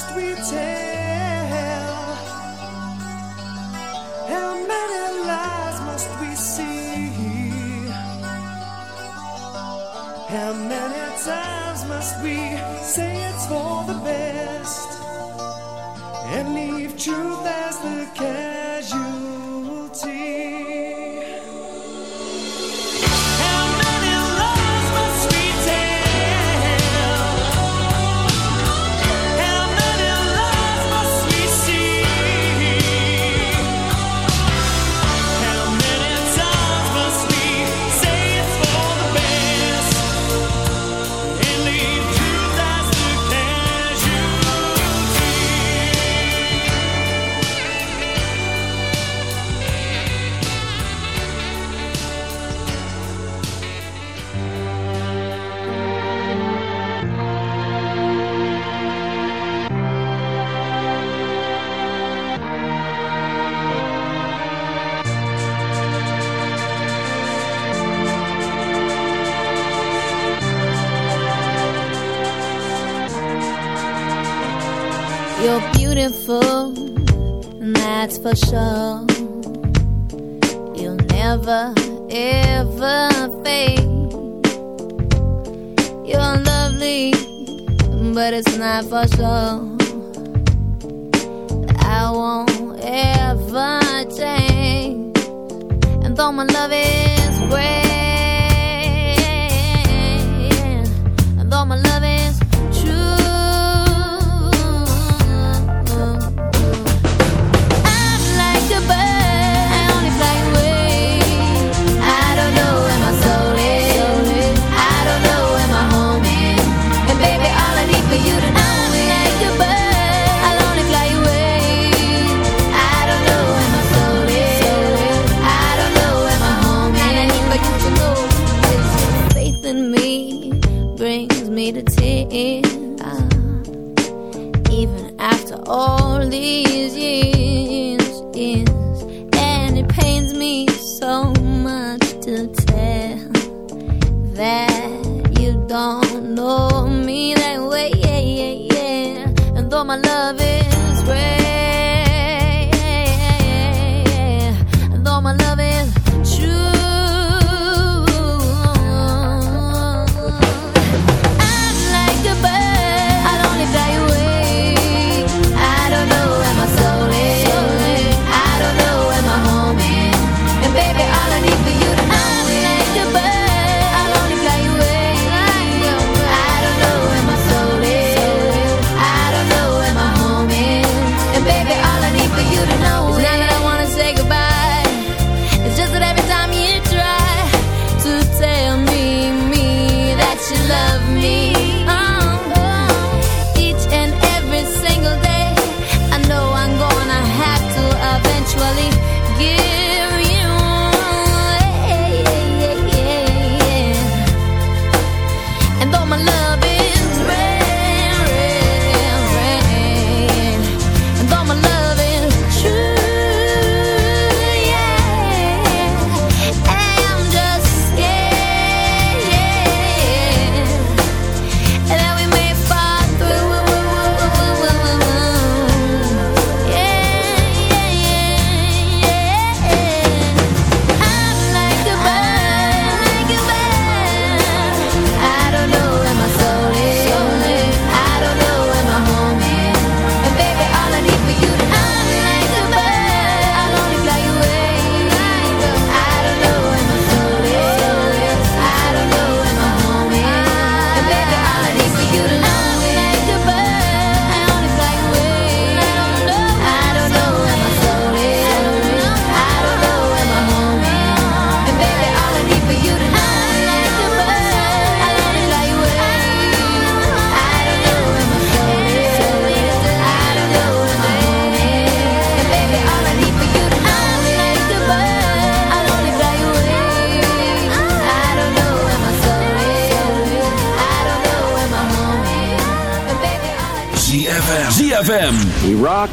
must we tell? How many lies must we see? How many times must we say it's for the best and leave truth out?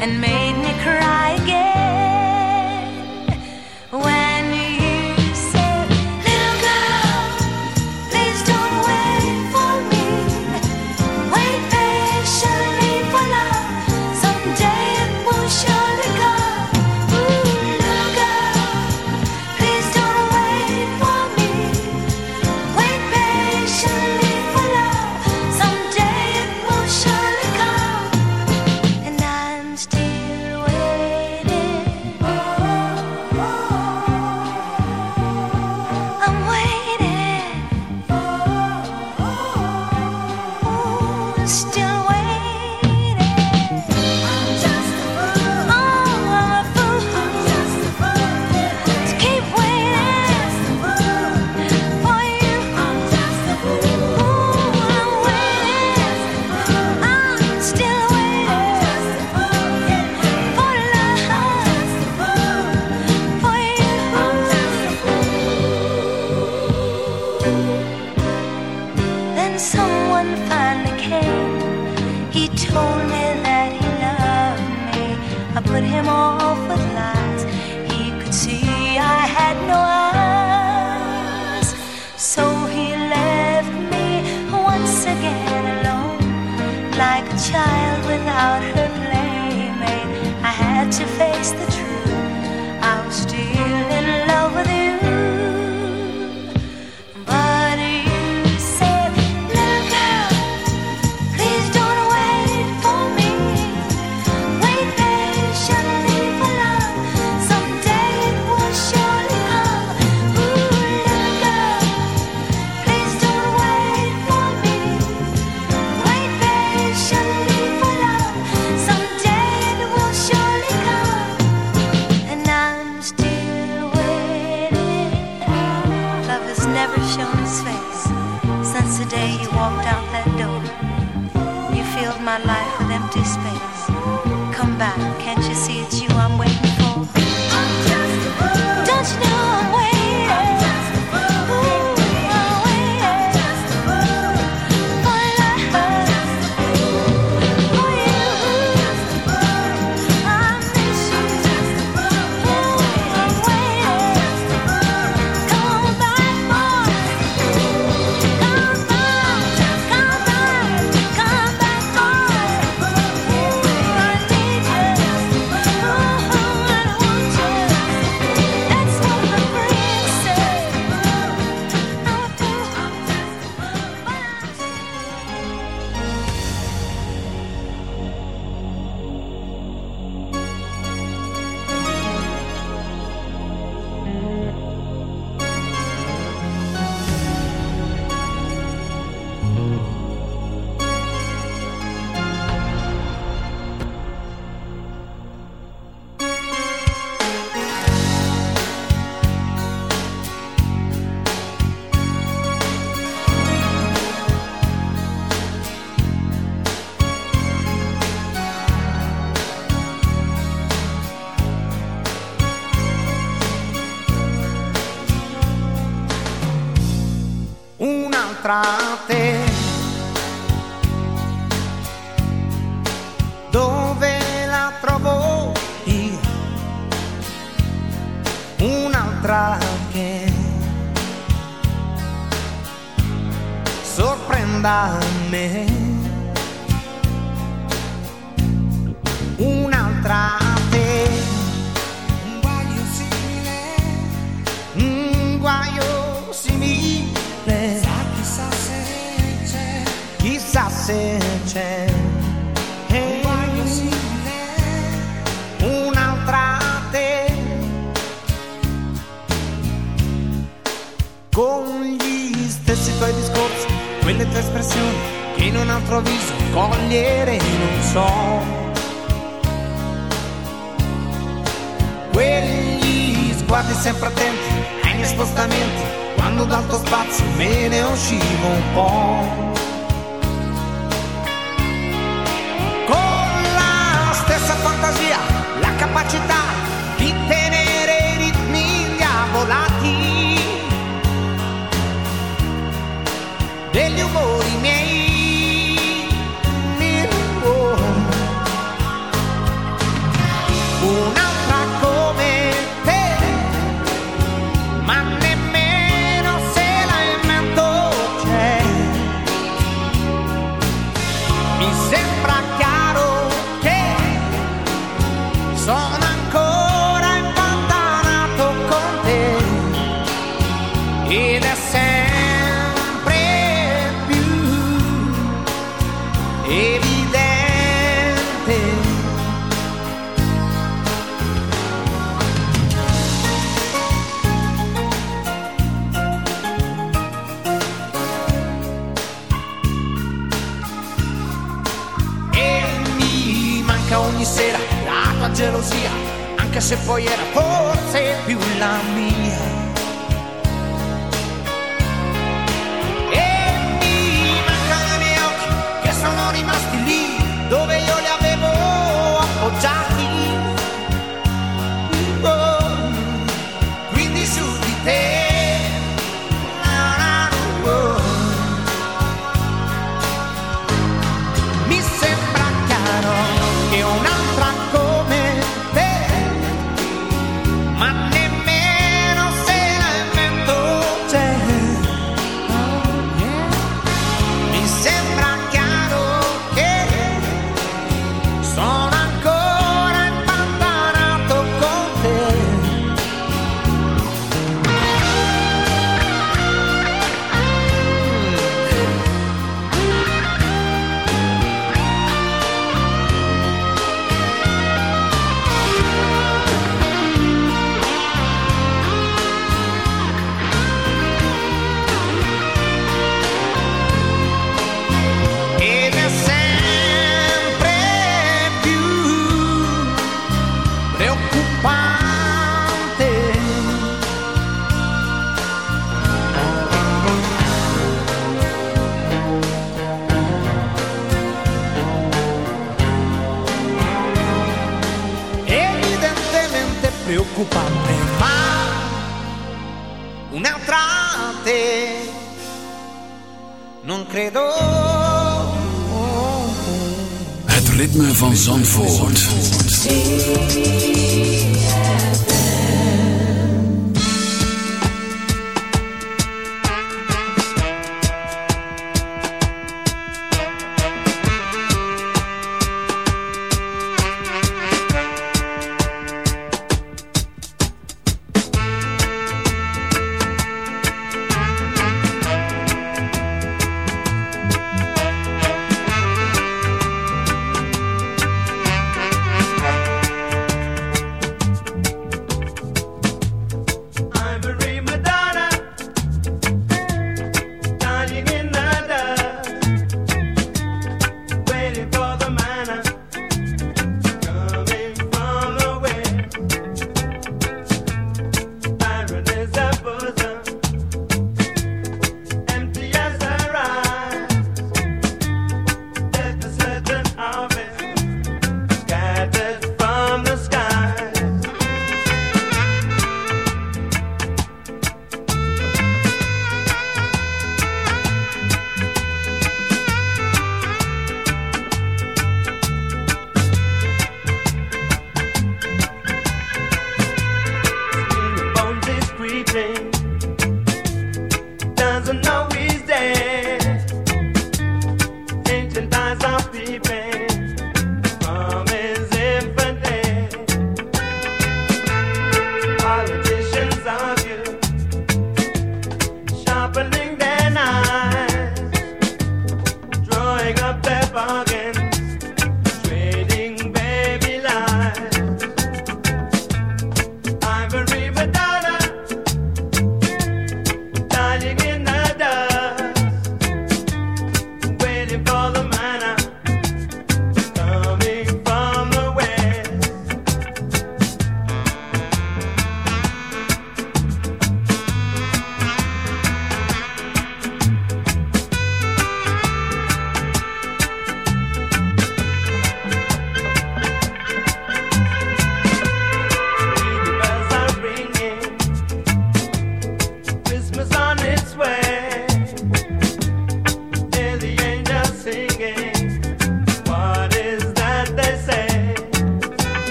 and make to fail. Zandvoort.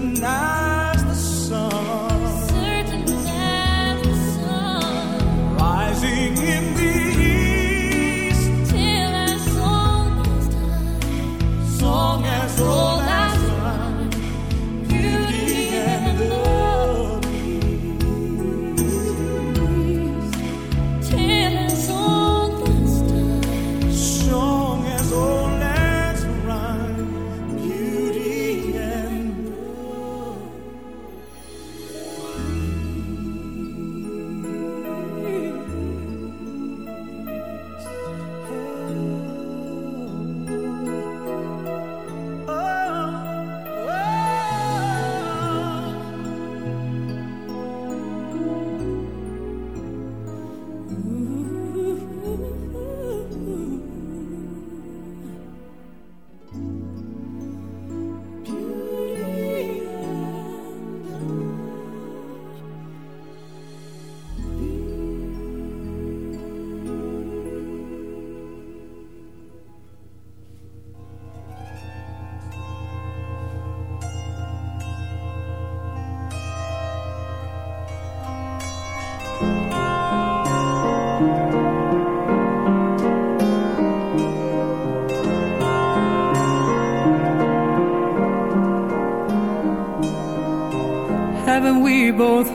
tonight.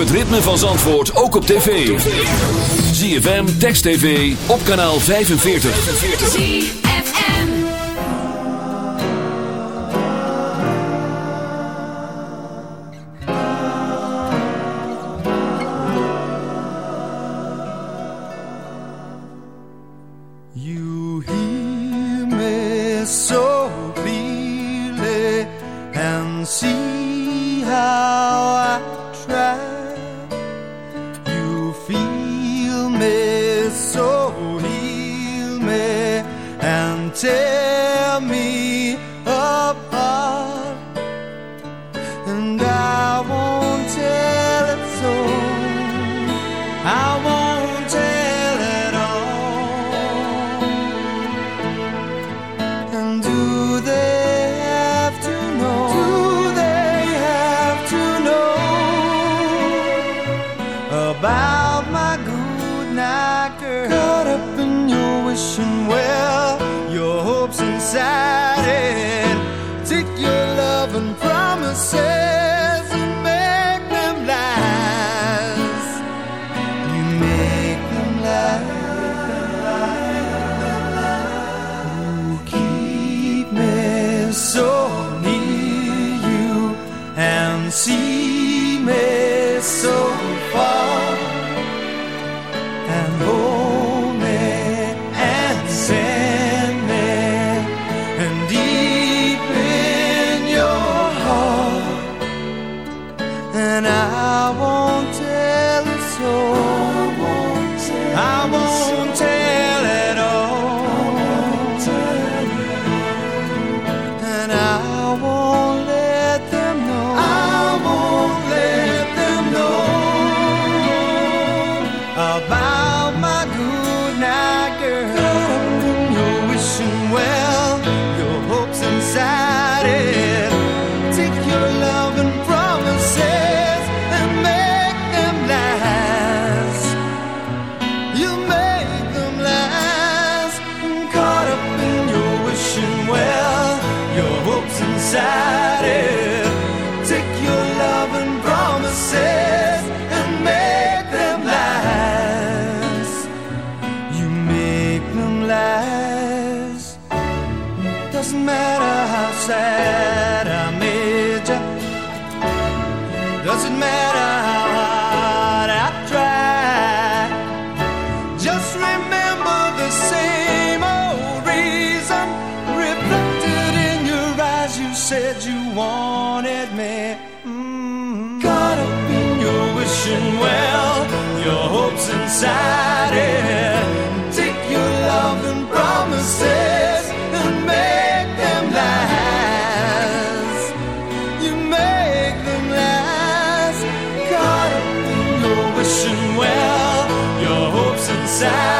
het ritme van Zandvoort ook op tv. ZFM, Text TV, op kanaal 45. ZFM You hear me so decided. Take your love and promises and make them last. You make them last. Caught up in your wishing well, your hopes inside.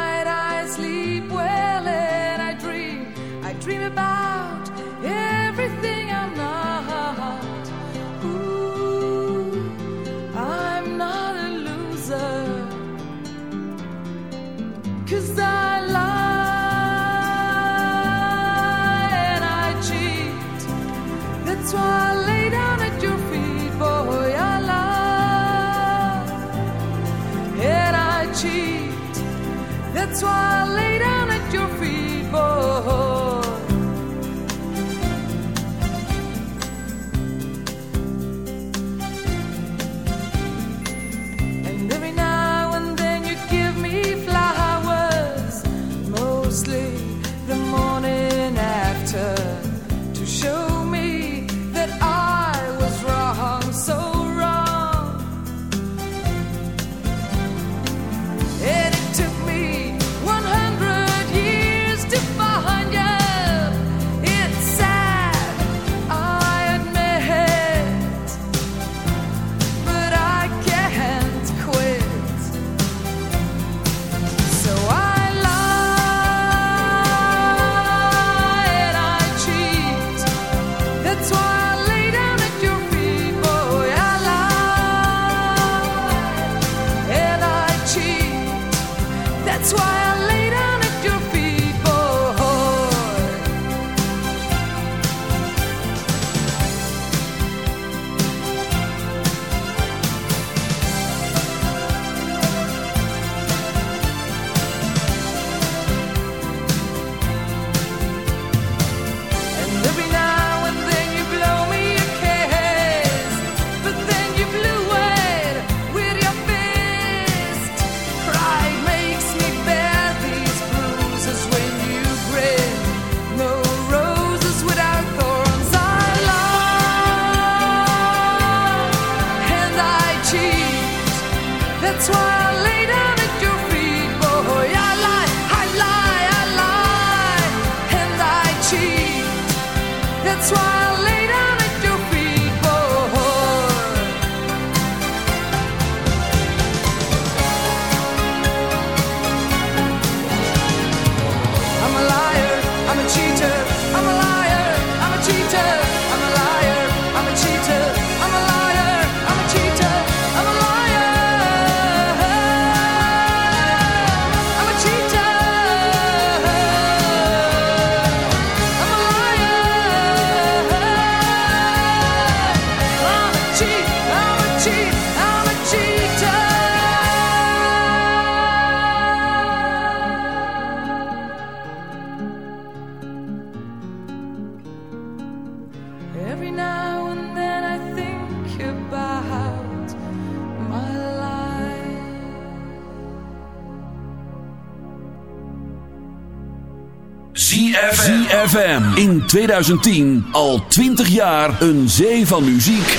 ZFM. ZFM. In 2010 al 20 jaar een zee van muziek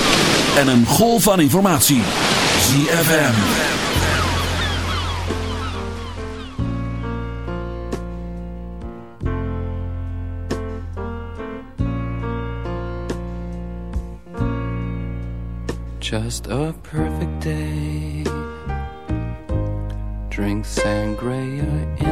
en een golf van informatie. ZFM. Just a perfect day. Drink sangria in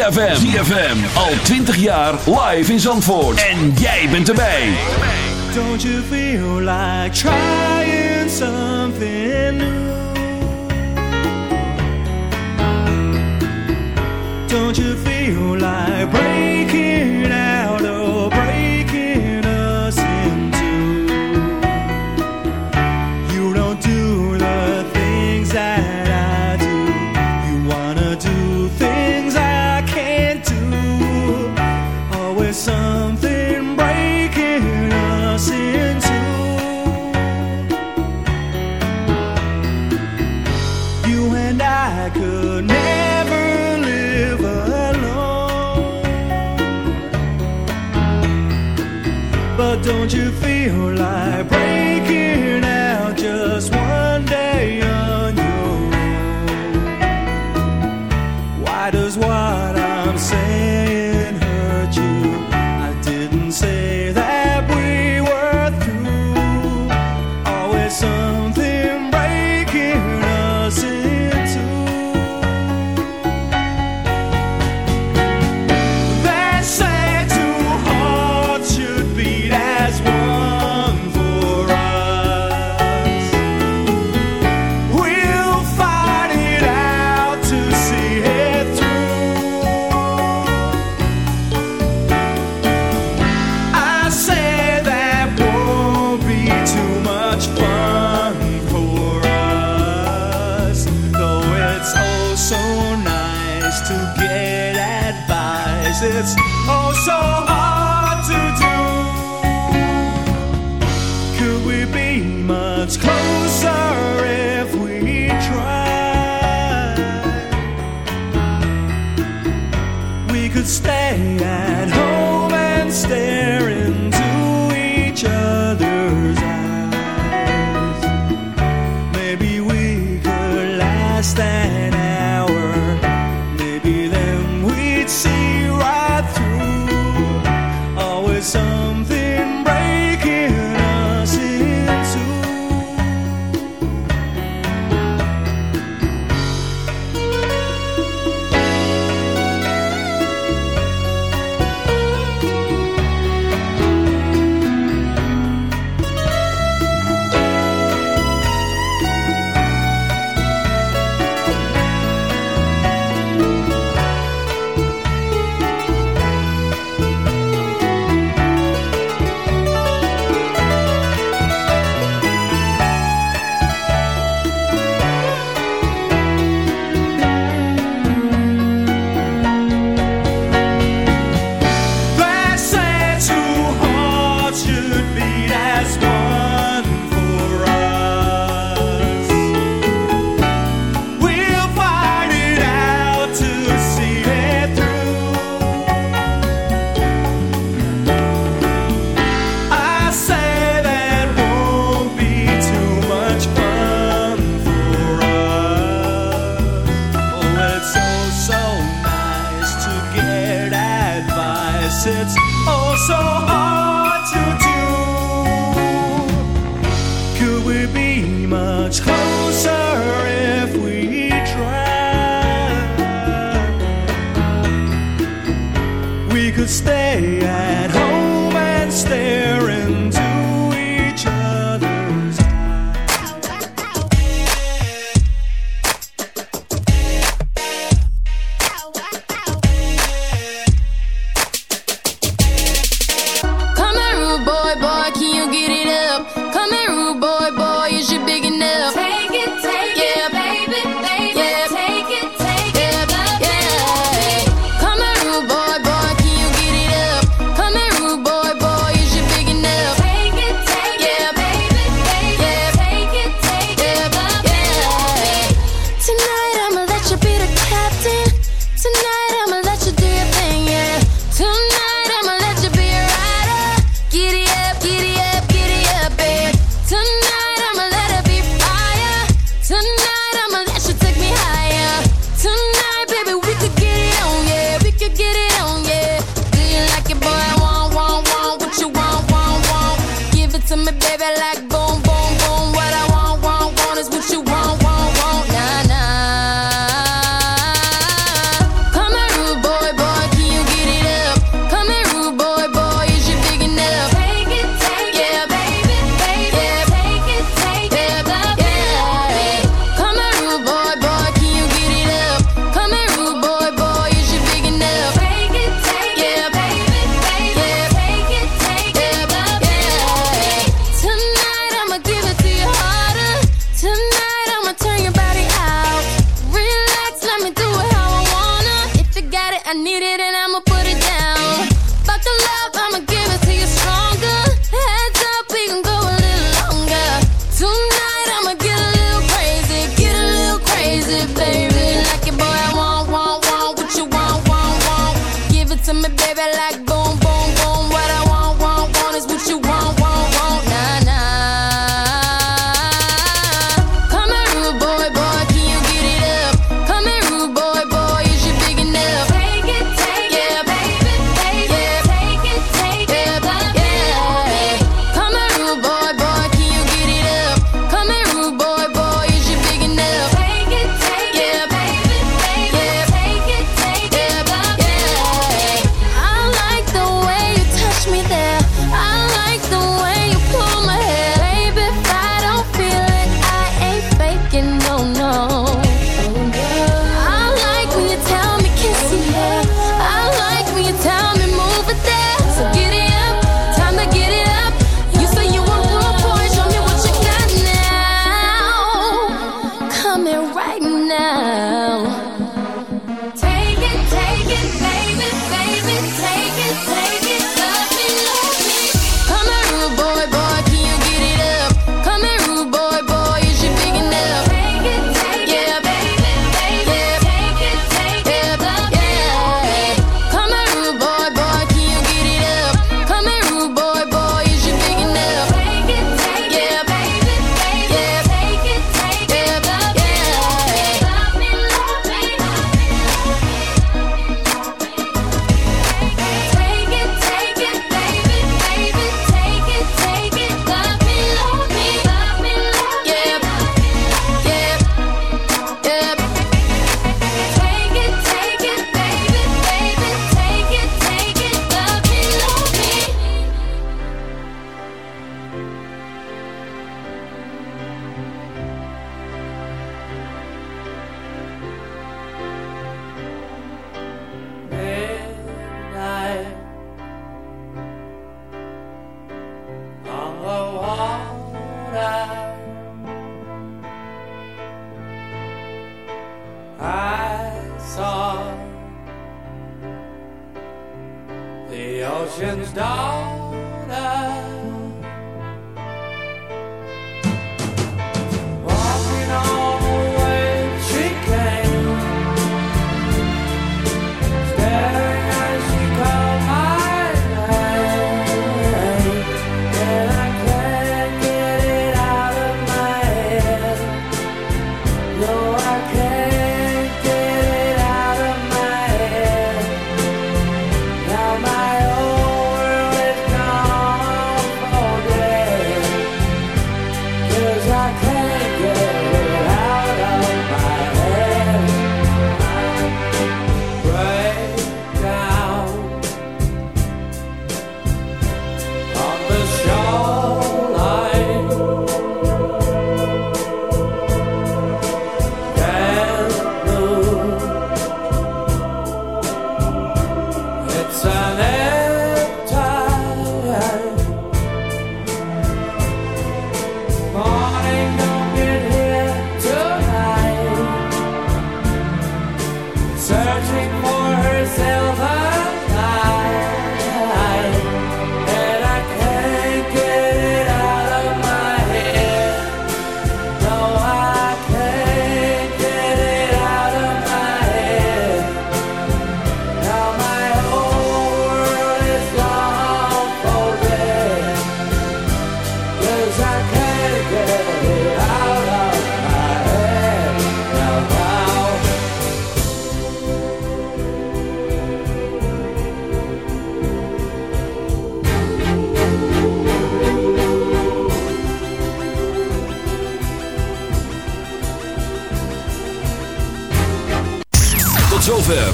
ZFM. ZFM. Al 20 jaar live in Zandvoort. En jij bent erbij. Don't you feel like trying something new? Don't you feel like breaking out?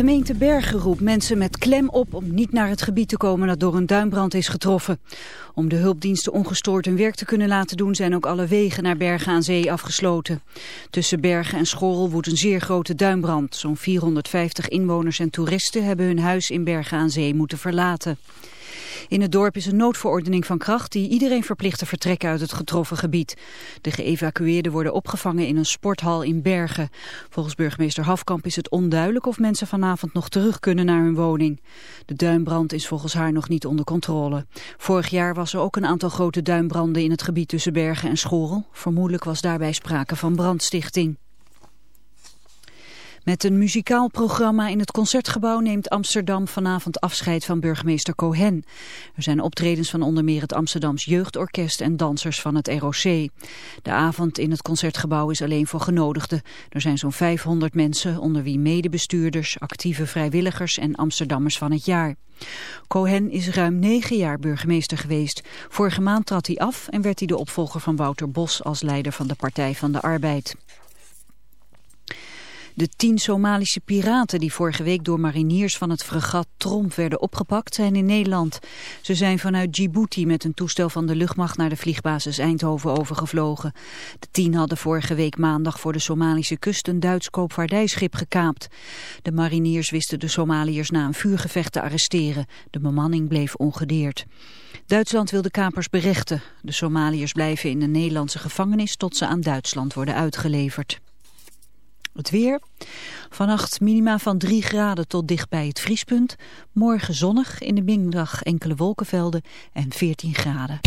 gemeente Bergen roept mensen met klem op om niet naar het gebied te komen dat door een duinbrand is getroffen. Om de hulpdiensten ongestoord hun werk te kunnen laten doen zijn ook alle wegen naar Bergen aan Zee afgesloten. Tussen Bergen en Schorrel woedt een zeer grote duinbrand. Zo'n 450 inwoners en toeristen hebben hun huis in Bergen aan Zee moeten verlaten. In het dorp is een noodverordening van kracht die iedereen verplicht te vertrekken uit het getroffen gebied. De geëvacueerden worden opgevangen in een sporthal in Bergen. Volgens burgemeester Hafkamp is het onduidelijk of mensen vanavond nog terug kunnen naar hun woning. De duinbrand is volgens haar nog niet onder controle. Vorig jaar was er ook een aantal grote duinbranden in het gebied tussen Bergen en Schorel. Vermoedelijk was daarbij sprake van brandstichting. Met een muzikaal programma in het Concertgebouw neemt Amsterdam vanavond afscheid van burgemeester Cohen. Er zijn optredens van onder meer het Amsterdams Jeugdorkest en dansers van het ROC. De avond in het Concertgebouw is alleen voor genodigden. Er zijn zo'n 500 mensen, onder wie medebestuurders, actieve vrijwilligers en Amsterdammers van het jaar. Cohen is ruim negen jaar burgemeester geweest. Vorige maand trad hij af en werd hij de opvolger van Wouter Bos als leider van de Partij van de Arbeid. De tien Somalische piraten die vorige week door mariniers van het fregat Tromp werden opgepakt zijn in Nederland. Ze zijn vanuit Djibouti met een toestel van de luchtmacht naar de vliegbasis Eindhoven overgevlogen. De tien hadden vorige week maandag voor de Somalische kust een Duits koopvaardijschip gekaapt. De mariniers wisten de Somaliërs na een vuurgevecht te arresteren. De bemanning bleef ongedeerd. Duitsland wil de kapers berechten. De Somaliërs blijven in de Nederlandse gevangenis tot ze aan Duitsland worden uitgeleverd. Het weer. Vannacht minima van 3 graden tot dicht bij het vriespunt. Morgen zonnig, in de middag enkele wolkenvelden en 14 graden.